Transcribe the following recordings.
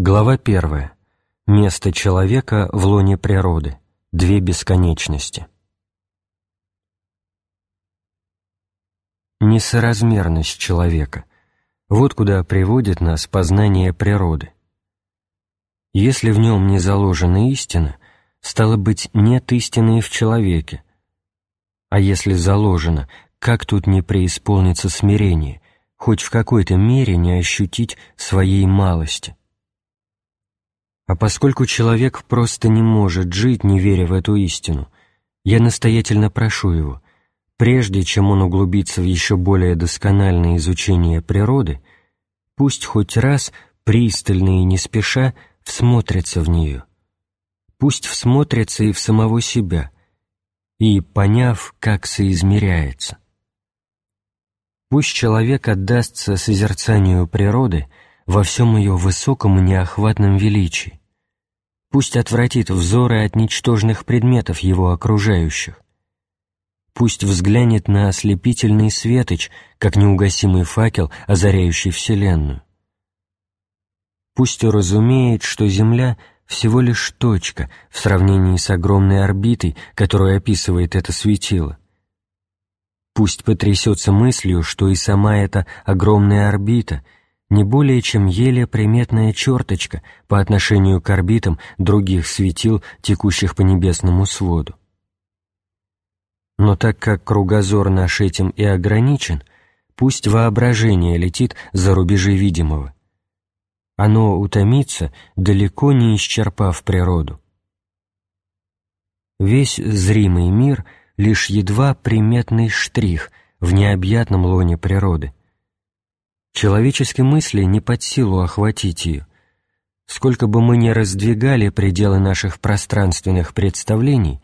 Глава первая. Место человека в лоне природы. Две бесконечности. Несоразмерность человека. Вот куда приводит нас познание природы. Если в нем не заложена истина, стало быть, нет истины и в человеке. А если заложено, как тут не преисполнится смирение, хоть в какой-то мере не ощутить своей малости? А поскольку человек просто не может жить, не веря в эту истину, я настоятельно прошу его, прежде чем он углубится в еще более доскональное изучение природы, пусть хоть раз, пристально и не спеша, всмотрится в нее. Пусть всмотрится и в самого себя, и, поняв, как соизмеряется. Пусть человек отдастся созерцанию природы во всем ее высоком и неохватном величии, Пусть отвратит взоры от ничтожных предметов его окружающих. Пусть взглянет на ослепительный светоч, как неугасимый факел, озаряющий Вселенную. Пусть уразумеет, что Земля — всего лишь точка в сравнении с огромной орбитой, которую описывает это светило. Пусть потрясется мыслью, что и сама эта огромная орбита — не более чем еле приметная черточка по отношению к орбитам других светил, текущих по небесному своду. Но так как кругозор наш этим и ограничен, пусть воображение летит за рубежи видимого. Оно утомится, далеко не исчерпав природу. Весь зримый мир — лишь едва приметный штрих в необъятном лоне природы, Человеческой мысли не под силу охватить ее. Сколько бы мы ни раздвигали пределы наших пространственных представлений,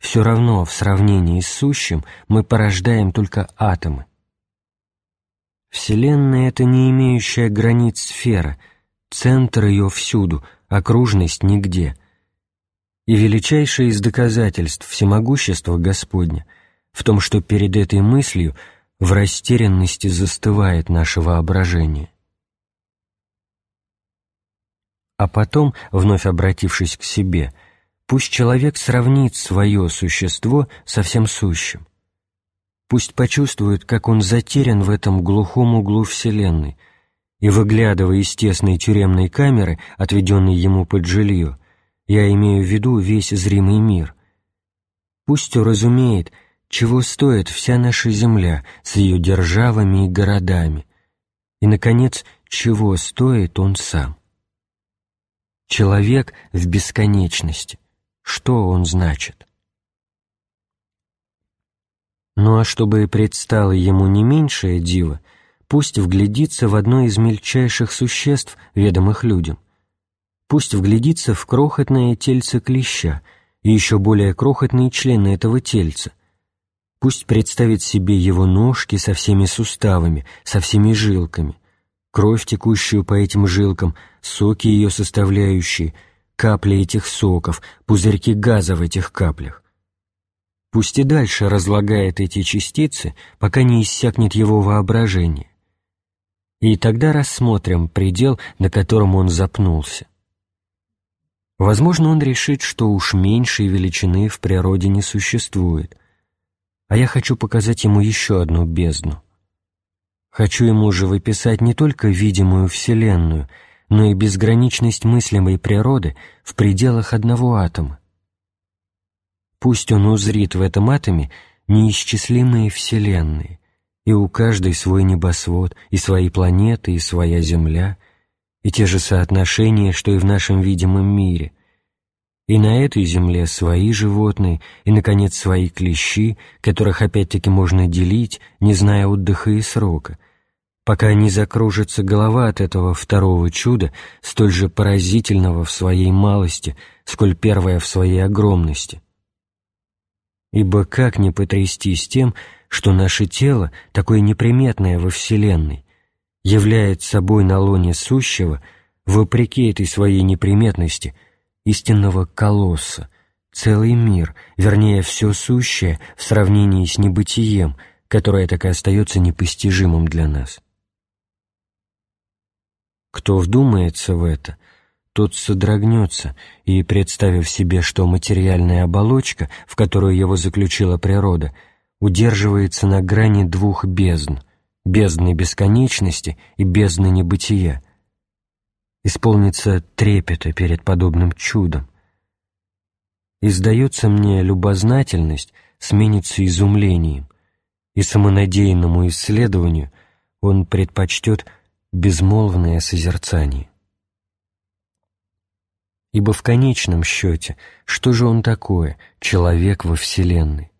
все равно в сравнении с сущим мы порождаем только атомы. Вселенная — это не имеющая границ сфера, центр ее всюду, окружность нигде. И величайшее из доказательств всемогущества Господня в том, что перед этой мыслью — в растерянности застывает наше воображение. А потом, вновь обратившись к себе, пусть человек сравнит свое существо со всем сущим. Пусть почувствует, как он затерян в этом глухом углу Вселенной, и, выглядывая из тесной тюремной камеры, отведенной ему под жилье, я имею в виду весь зримый мир, пусть уразумеет, чего стоит вся наша земля с ее державами и городами, и, наконец, чего стоит он сам. Человек в бесконечности. Что он значит? Ну а чтобы предстало ему не меньшее диво, пусть вглядится в одно из мельчайших существ, ведомых людям. Пусть вглядится в крохотное тельце клеща и еще более крохотные члены этого тельца, Пусть представит себе его ножки со всеми суставами, со всеми жилками, кровь, текущую по этим жилкам, соки ее составляющие, капли этих соков, пузырьки газа в этих каплях. Пусть и дальше разлагает эти частицы, пока не иссякнет его воображение. И тогда рассмотрим предел, на котором он запнулся. Возможно, он решит, что уж меньшей величины в природе не существует, а я хочу показать ему еще одну бездну. Хочу ему же выписать не только видимую Вселенную, но и безграничность мыслимой природы в пределах одного атома. Пусть он узрит в этом атоме неисчислимые Вселенные, и у каждой свой небосвод, и свои планеты, и своя Земля, и те же соотношения, что и в нашем видимом мире — и на этой земле свои животные, и, наконец, свои клещи, которых опять-таки можно делить, не зная отдыха и срока, пока не закружится голова от этого второго чуда, столь же поразительного в своей малости, сколь первое в своей огромности. Ибо как не потрястись тем, что наше тело, такое неприметное во Вселенной, является собой на лоне сущего, вопреки этой своей неприметности — истинного колосса, целый мир, вернее, все сущее в сравнении с небытием, которое так и остается непостижимым для нас. Кто вдумается в это, тот содрогнется и, представив себе, что материальная оболочка, в которую его заключила природа, удерживается на грани двух бездн — бездны бесконечности и бездны небытия, исполнится трепета перед подобным чудом. И, сдается мне, любознательность сменится изумлением, и самонадеянному исследованию он предпочтет безмолвное созерцание. Ибо в конечном счете, что же он такое, человек во Вселенной?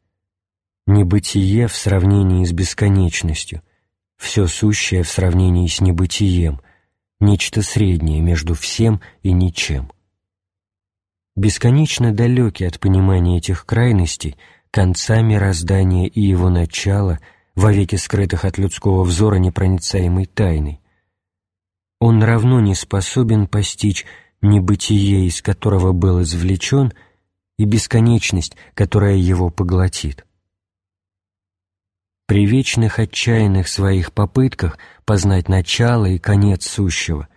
Небытие в сравнении с бесконечностью, все сущее в сравнении с небытием, нечто среднее между всем и ничем. Бесконечно далекий от понимания этих крайностей, конца мироздания и его начала, вовеки скрытых от людского взора непроницаемой тайной. Он равно не способен постичь небытие, из которого был извлечен, и бесконечность, которая его поглотит. При вечных отчаянных своих попытках познать начало и конец сущего,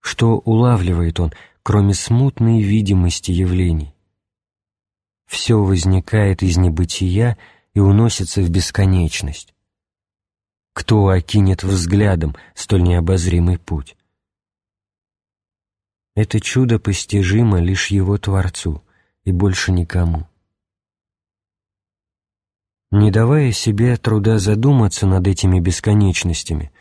что улавливает он, кроме смутной видимости явлений? Все возникает из небытия и уносится в бесконечность. Кто окинет взглядом столь необозримый путь? Это чудо постижимо лишь его Творцу и больше никому. Не давая себе труда задуматься над этими бесконечностями,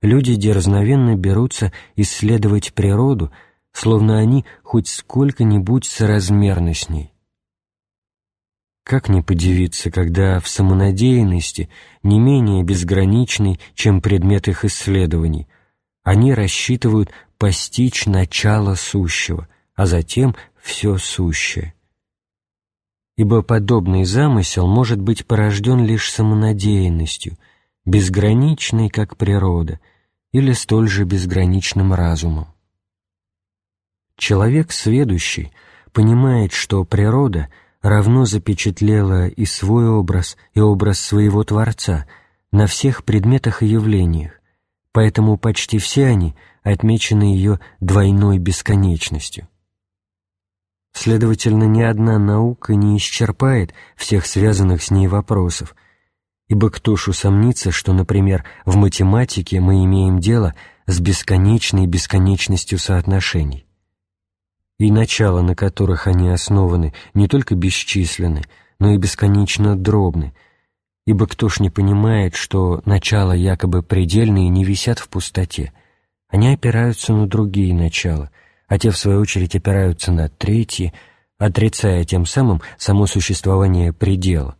люди дерзновенно берутся исследовать природу, словно они хоть сколько-нибудь соразмерны с ней. Как не подивиться, когда в самонадеянности, не менее безграничной, чем предмет их исследований, они рассчитывают постичь начало сущего, а затем все сущее. Ибо подобный замысел может быть порожден лишь самонадеянностью, безграничной, как природа, или столь же безграничным разумом. Человек сведущий понимает, что природа равно запечатлела и свой образ, и образ своего Творца на всех предметах и явлениях, поэтому почти все они — отмечены ее двойной бесконечностью. Следовательно, ни одна наука не исчерпает всех связанных с ней вопросов, ибо кто ж усомнится, что, например, в математике мы имеем дело с бесконечной бесконечностью соотношений, и начала, на которых они основаны, не только бесчисленны, но и бесконечно дробны, ибо кто ж не понимает, что начала якобы предельные не висят в пустоте, они опираются на другие начала, а те, в свою очередь, опираются на третьи, отрицая тем самым само существование предела.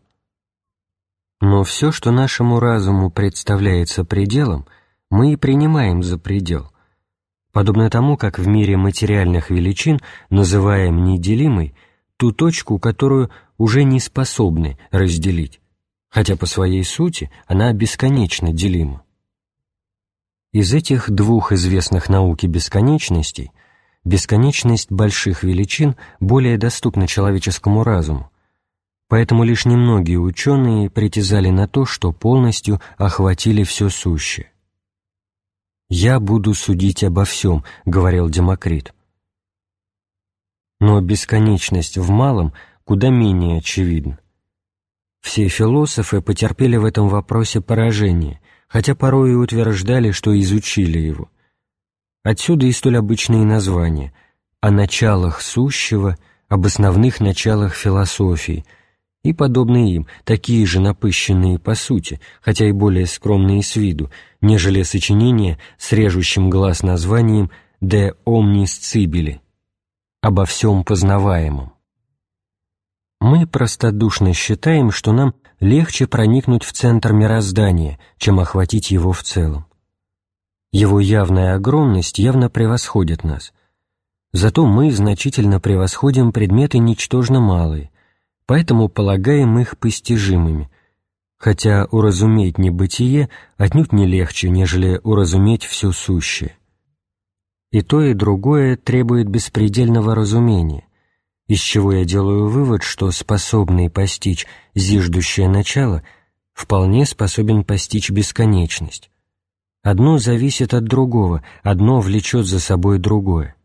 Но все, что нашему разуму представляется пределом, мы и принимаем за предел. Подобно тому, как в мире материальных величин называем неделимой ту точку, которую уже не способны разделить, хотя по своей сути она бесконечно делима. Из этих двух известных науки бесконечностей бесконечность больших величин более доступна человеческому разуму, поэтому лишь немногие ученые притязали на то, что полностью охватили все сущее. «Я буду судить обо всем», — говорил Демокрит. Но бесконечность в малом куда менее очевидна. Все философы потерпели в этом вопросе поражение — хотя порой и утверждали, что изучили его. Отсюда и столь обычные названия «О началах сущего», «Об основных началах философии» и подобные им, такие же напыщенные по сути, хотя и более скромные с виду, нежели сочинения с режущим глаз названием «De omnis cibili» — «Обо всем познаваемом». Мы простодушно считаем, что нам легче проникнуть в центр мироздания, чем охватить его в целом. Его явная огромность явно превосходит нас. Зато мы значительно превосходим предметы ничтожно малые, поэтому полагаем их постижимыми, хотя уразуметь небытие отнюдь не легче, нежели уразуметь все сущее. И то, и другое требует беспредельного разумения, из чего я делаю вывод, что способный постичь зиждущее начало вполне способен постичь бесконечность. Одно зависит от другого, одно влечет за собой другое.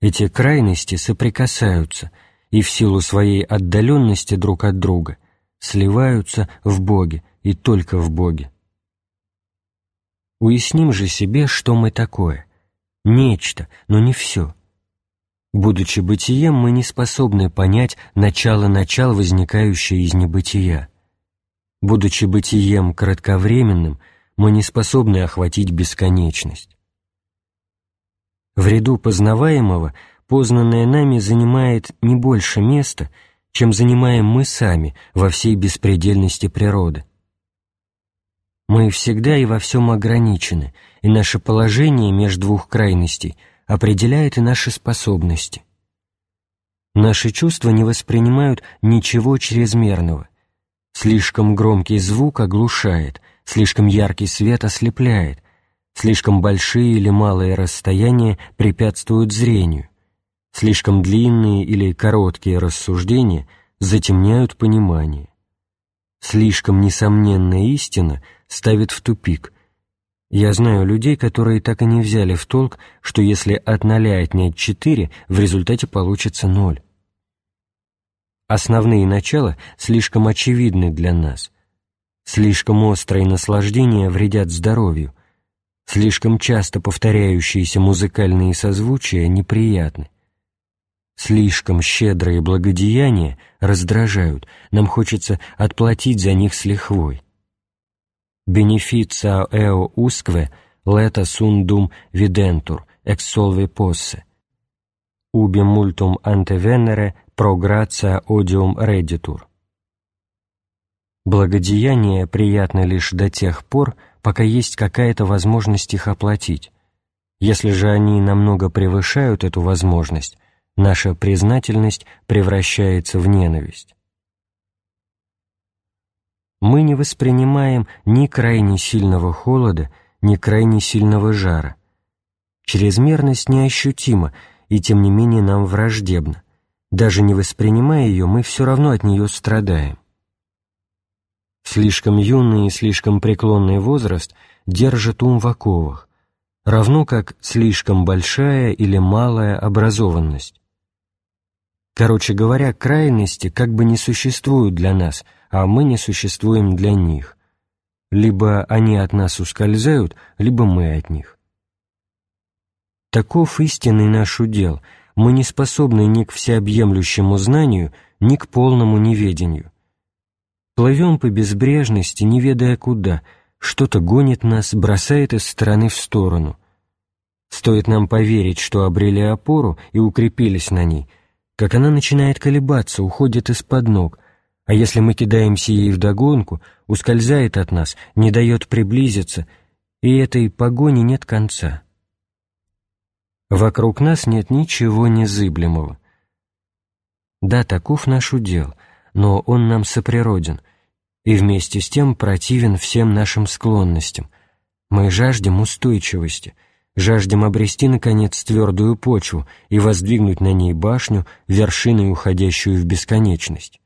Эти крайности соприкасаются и в силу своей отдаленности друг от друга сливаются в Боге и только в Боге. Уясним же себе, что мы такое. Нечто, но не все. Будучи бытием, мы не способны понять начало-начал, возникающее из небытия. Будучи бытием кратковременным, мы не способны охватить бесконечность. В ряду познаваемого познанное нами занимает не больше места, чем занимаем мы сами во всей беспредельности природы. Мы всегда и во всем ограничены, и наше положение между двух крайностей определяет и наши способности. Наши чувства не воспринимают ничего чрезмерного. Слишком громкий звук оглушает, слишком яркий свет ослепляет, слишком большие или малые расстояния препятствуют зрению, слишком длинные или короткие рассуждения затемняют понимание. Слишком несомненная истина ставит в тупик. Я знаю людей, которые так и не взяли в толк, что если от ноля отнять четыре, в результате получится ноль. Основные начала слишком очевидны для нас. Слишком острые наслаждения вредят здоровью. Слишком часто повторяющиеся музыкальные созвучия неприятны. Слишком щедрые благодеяния раздражают, нам хочется отплатить за них с лихвой. «Beneficia eo usque leta sundum videntur, ex solve posse. Ubi multum ante venere pro gratia odium reditur». Благодеяния приятны лишь до тех пор, пока есть какая-то возможность их оплатить. Если же они намного превышают эту возможность, наша признательность превращается в ненависть. Мы не воспринимаем ни крайне сильного холода, ни крайне сильного жара. Чрезмерность неощутима, и тем не менее нам враждебна. Даже не воспринимая ее, мы все равно от нее страдаем. Слишком юный и слишком преклонный возраст держит ум в оковах, равно как слишком большая или малая образованность. Короче говоря, крайности как бы не существуют для нас, а мы не существуем для них. Либо они от нас ускользают, либо мы от них. Таков истинный наш удел. Мы не способны ни к всеобъемлющему знанию, ни к полному неведению. Плывем по безбрежности, не ведая куда, что-то гонит нас, бросает из стороны в сторону. Стоит нам поверить, что обрели опору и укрепились на ней — как она начинает колебаться, уходит из-под ног, а если мы кидаемся ей вдогонку, ускользает от нас, не дает приблизиться, и этой погони нет конца. Вокруг нас нет ничего незыблемого. Да, таков наш удел, но он нам соприроден, и вместе с тем противен всем нашим склонностям. Мы жаждем устойчивости — жаждем обрести, наконец, твердую почву и воздвигнуть на ней башню, вершиной уходящую в бесконечность.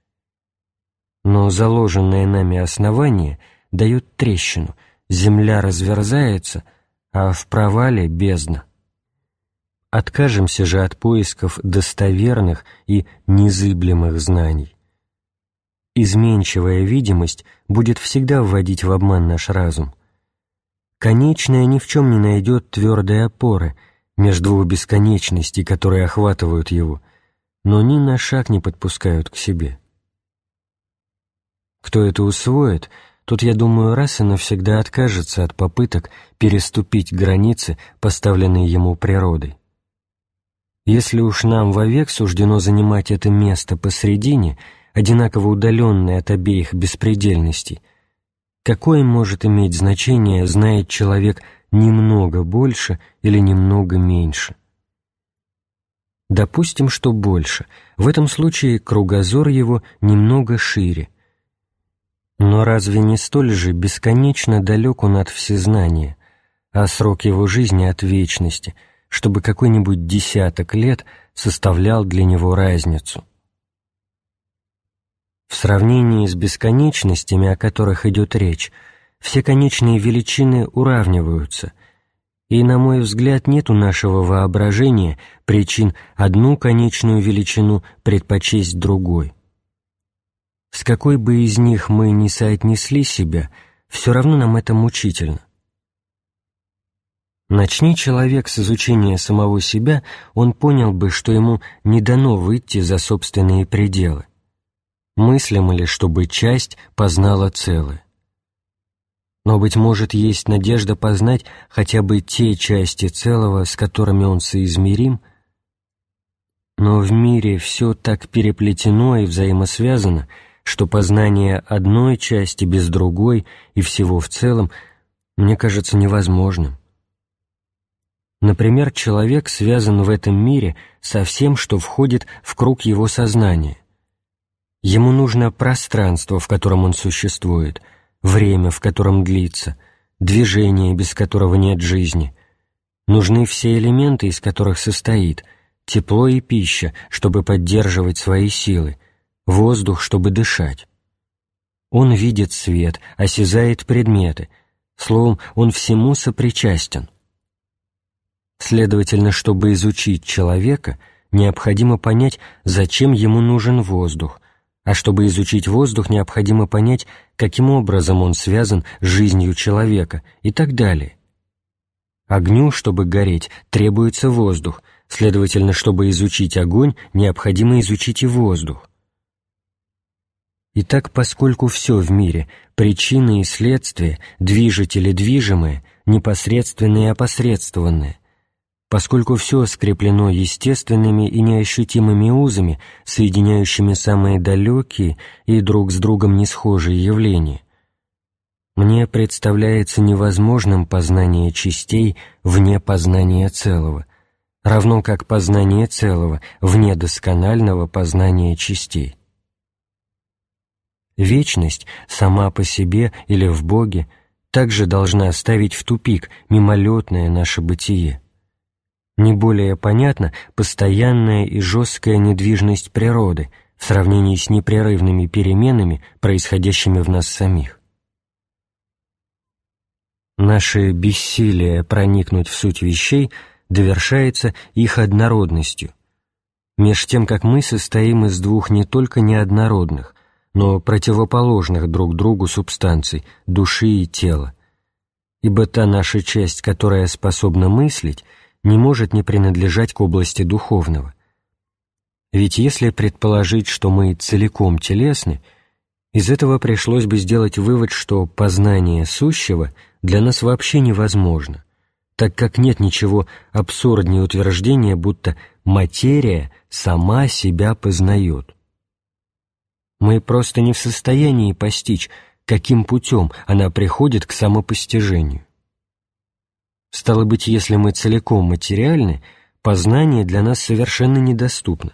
Но заложенное нами основание дает трещину, земля разверзается, а в провале — бездна. Откажемся же от поисков достоверных и незыблемых знаний. Изменчивая видимость будет всегда вводить в обман наш разум — Конечное ни в чем не найдет твердой опоры между двух бесконечностей, которые охватывают его, но ни на шаг не подпускают к себе. Кто это усвоит, тот, я думаю, раз и навсегда откажется от попыток переступить границы, поставленные ему природой. Если уж нам вовек суждено занимать это место посредине, одинаково удаленное от обеих беспредельностей — Какое может иметь значение, знает человек немного больше или немного меньше? Допустим, что больше. В этом случае кругозор его немного шире. Но разве не столь же бесконечно далек он от всезнания, а срок его жизни от вечности, чтобы какой-нибудь десяток лет составлял для него разницу? В сравнении с бесконечностями, о которых идет речь, все конечные величины уравниваются, И, на мой взгляд, нет у нашего воображения причин одну конечную величину предпочесть другой. С какой бы из них мы ни соотнесли себя, все равно нам это мучительно. Начни человек с изучения самого себя, он понял бы, что ему не дано выйти за собственные пределы. Мыслимо ли, чтобы часть познала целое? Но, быть может, есть надежда познать хотя бы те части целого, с которыми он соизмерим, но в мире все так переплетено и взаимосвязано, что познание одной части без другой и всего в целом мне кажется невозможным. Например, человек связан в этом мире со всем, что входит в круг его сознания. Ему нужно пространство, в котором он существует — время, в котором длится, движение, без которого нет жизни. Нужны все элементы, из которых состоит, тепло и пища, чтобы поддерживать свои силы, воздух, чтобы дышать. Он видит свет, осязает предметы, словом, он всему сопричастен. Следовательно, чтобы изучить человека, необходимо понять, зачем ему нужен воздух, а чтобы изучить воздух, необходимо понять, каким образом он связан с жизнью человека и так далее. Огню, чтобы гореть, требуется воздух, следовательно, чтобы изучить огонь, необходимо изучить и воздух. Итак, поскольку все в мире – причины и следствия, движители движимые, непосредственные и опосредствованные, поскольку все скреплено естественными и неощутимыми узами, соединяющими самые далекие и друг с другом не схожие явления, мне представляется невозможным познание частей вне познания целого, равно как познание целого вне досконального познания частей. Вечность сама по себе или в Боге также должна ставить в тупик мимолетное наше бытие. Не более понятна постоянная и жесткая недвижность природы в сравнении с непрерывными переменами, происходящими в нас самих. Наше бессилие проникнуть в суть вещей довершается их однородностью, меж тем, как мы состоим из двух не только неоднородных, но противоположных друг другу субстанций, души и тела, ибо та наша часть, которая способна мыслить, не может не принадлежать к области духовного. Ведь если предположить, что мы целиком телесны, из этого пришлось бы сделать вывод, что познание сущего для нас вообще невозможно, так как нет ничего абсурднее утверждения, будто материя сама себя познает. Мы просто не в состоянии постичь, каким путем она приходит к самопостижению. Стало быть, если мы целиком материальны, познание для нас совершенно недоступно.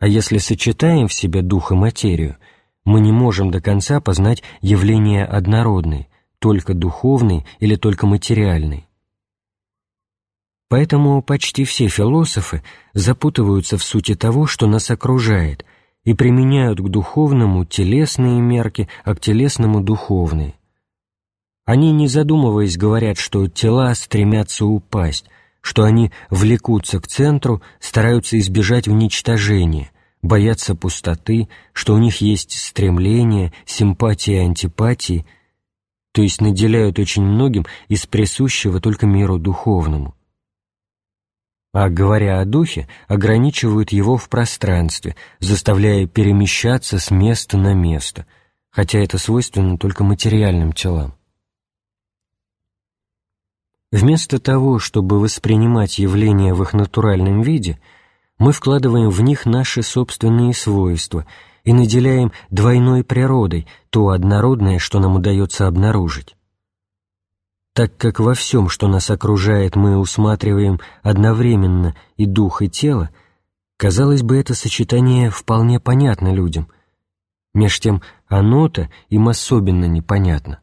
А если сочетаем в себе дух и материю, мы не можем до конца познать явления однородные, только духовные или только материальные. Поэтому почти все философы запутываются в сути того, что нас окружает, и применяют к духовному телесные мерки, а к телесному духовные. Они, не задумываясь, говорят, что тела стремятся упасть, что они влекутся к центру, стараются избежать уничтожения, боятся пустоты, что у них есть стремления, симпатии и антипатии, то есть наделяют очень многим из присущего только миру духовному. А говоря о духе, ограничивают его в пространстве, заставляя перемещаться с места на место, хотя это свойственно только материальным телам. Вместо того, чтобы воспринимать явления в их натуральном виде, мы вкладываем в них наши собственные свойства и наделяем двойной природой то однородное, что нам удается обнаружить. Так как во всем, что нас окружает, мы усматриваем одновременно и дух, и тело, казалось бы, это сочетание вполне понятно людям. Меж тем оно-то им особенно непонятно.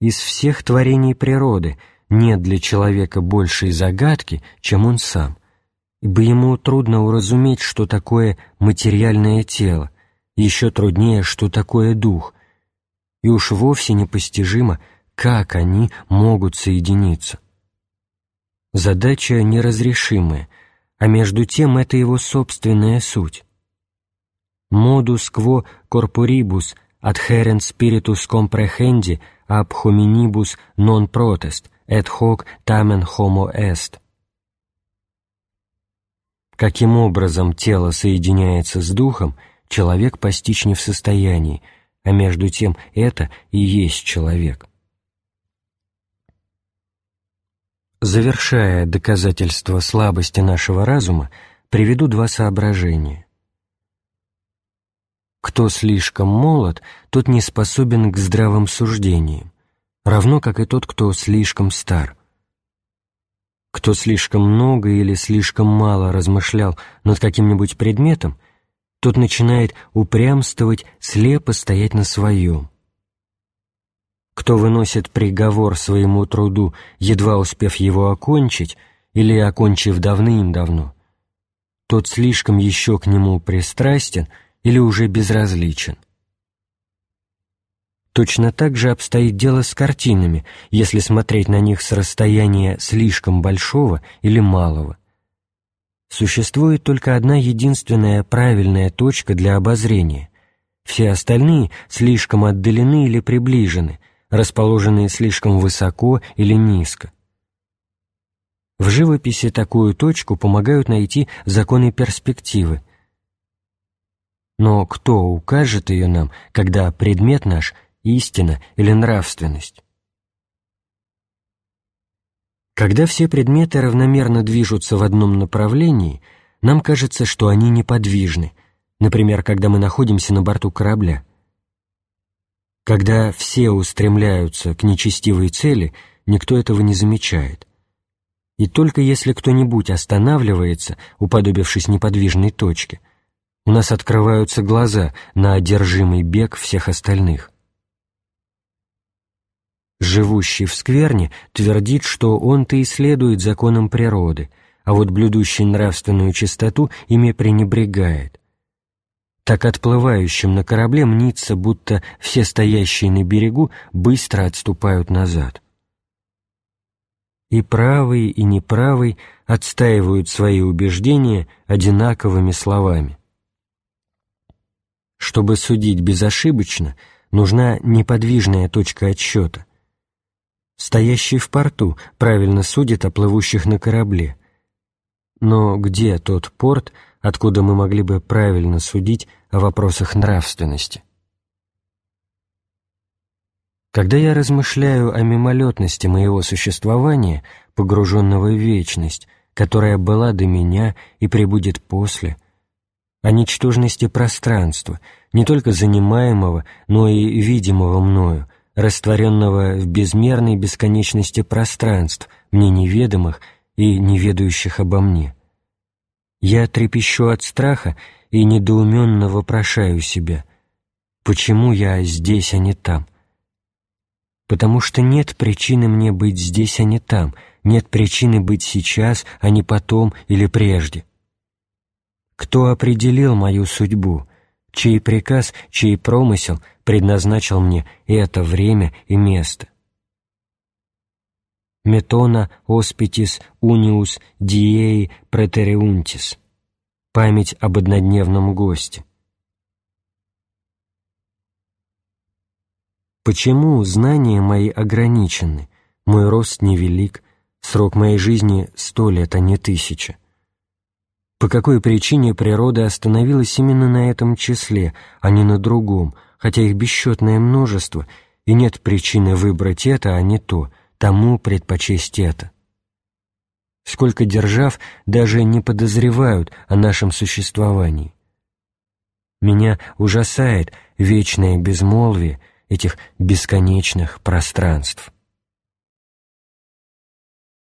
Из всех творений природы нет для человека большей загадки, чем он сам, ибо ему трудно уразуметь, что такое материальное тело, еще труднее, что такое дух, и уж вовсе непостижимо, как они могут соединиться. Задача неразрешимая, а между тем это его собственная суть. «Modus quo corporibus adherent spiritus comprehendi ab hominibus non protest, et hoc tamen homo est». Каким образом тело соединяется с духом, человек постичь не в состоянии, а между тем это и есть человек. Завершая доказательство слабости нашего разума, приведу два соображения. Кто слишком молод, тот не способен к здравым суждениям, равно как и тот, кто слишком стар. Кто слишком много или слишком мало размышлял над каким-нибудь предметом, тот начинает упрямствовать, слепо стоять на своем. Кто выносит приговор своему труду, едва успев его окончить, или окончив давным-давно, тот слишком еще к нему пристрастен или уже безразличен. Точно так же обстоит дело с картинами, если смотреть на них с расстояния слишком большого или малого. Существует только одна единственная правильная точка для обозрения. Все остальные слишком отдалены или приближены, расположенные слишком высоко или низко. В живописи такую точку помогают найти законы перспективы. Но кто укажет ее нам, когда предмет наш – истина или нравственность. Когда все предметы равномерно движутся в одном направлении, нам кажется, что они неподвижны, например, когда мы находимся на борту корабля. Когда все устремляются к нечестивой цели, никто этого не замечает. И только если кто-нибудь останавливается, уподобившись неподвижной точке, у нас открываются глаза на одержимый бег всех остальных. Живущий в скверне твердит, что он-то и следует законам природы, а вот блюдущий нравственную чистоту ими пренебрегает. Так отплывающим на корабле мнится, будто все стоящие на берегу быстро отступают назад. И правый, и неправый отстаивают свои убеждения одинаковыми словами. Чтобы судить безошибочно, нужна неподвижная точка отсчета — Стоящий в порту правильно судит о плывущих на корабле. Но где тот порт, откуда мы могли бы правильно судить о вопросах нравственности? Когда я размышляю о мимолетности моего существования, погруженного в вечность, которая была до меня и пребудет после, о ничтожности пространства, не только занимаемого, но и видимого мною, растворенного в безмерной бесконечности пространств, мне неведомых и неведающих обо мне. Я трепещу от страха и недоуменно вопрошаю себя, почему я здесь, а не там? Потому что нет причины мне быть здесь, а не там, нет причины быть сейчас, а не потом или прежде. Кто определил мою судьбу, чей приказ, чей промысел — предназначил мне это время и место. Метона оспитис униус диеи претериунтис. Память об однодневном госте. Почему знания мои ограничены, мой рост невелик, срок моей жизни сто лет, а не тысяча? По какой причине природа остановилась именно на этом числе, а не на другом, хотя их бесчетное множество, и нет причины выбрать это, а не то, тому предпочесть это. Сколько держав даже не подозревают о нашем существовании. Меня ужасает вечное безмолвие этих бесконечных пространств.